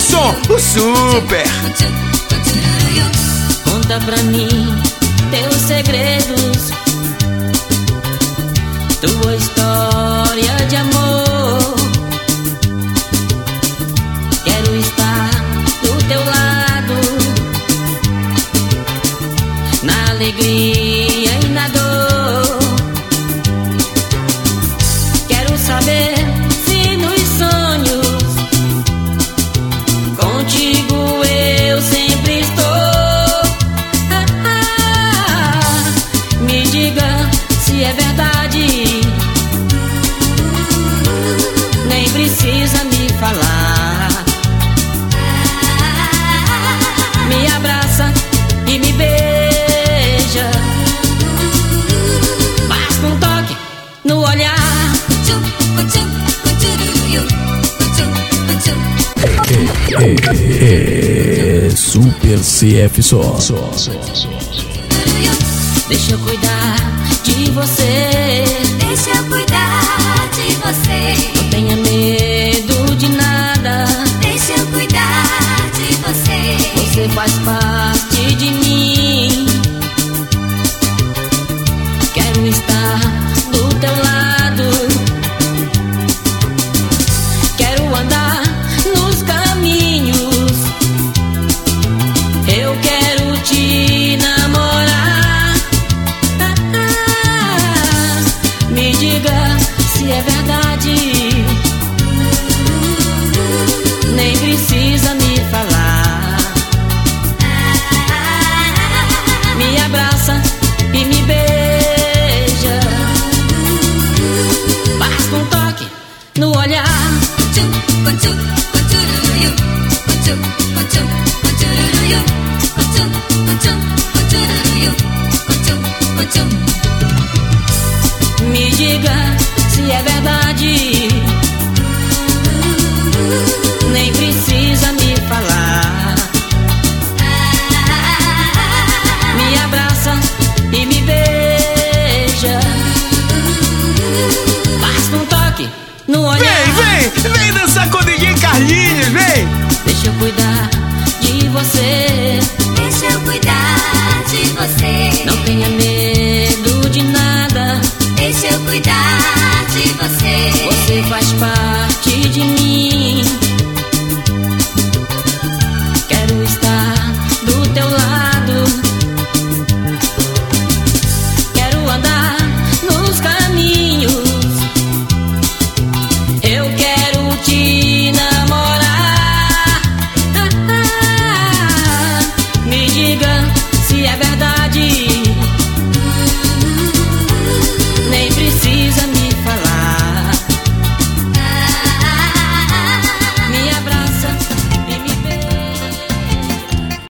O super. Conta pra mim teus segredos, tua história de amor. Quero estar do teu lado, na alegria e na dor. É Super CF só. Deixa eu cuidar de você. Deixa eu cuidar de você. Não tenha medo de nada. Deixa eu cuidar de você. Você faz parte de mim. No olhar. Me diga se é verdade. Vem, dançar com o DJ Carlinhos, vem. Deixa eu cuidar de você. Deixa eu cuidar de você. Não tenha medo de nada. Deixa eu cuidar de você. Você faz parte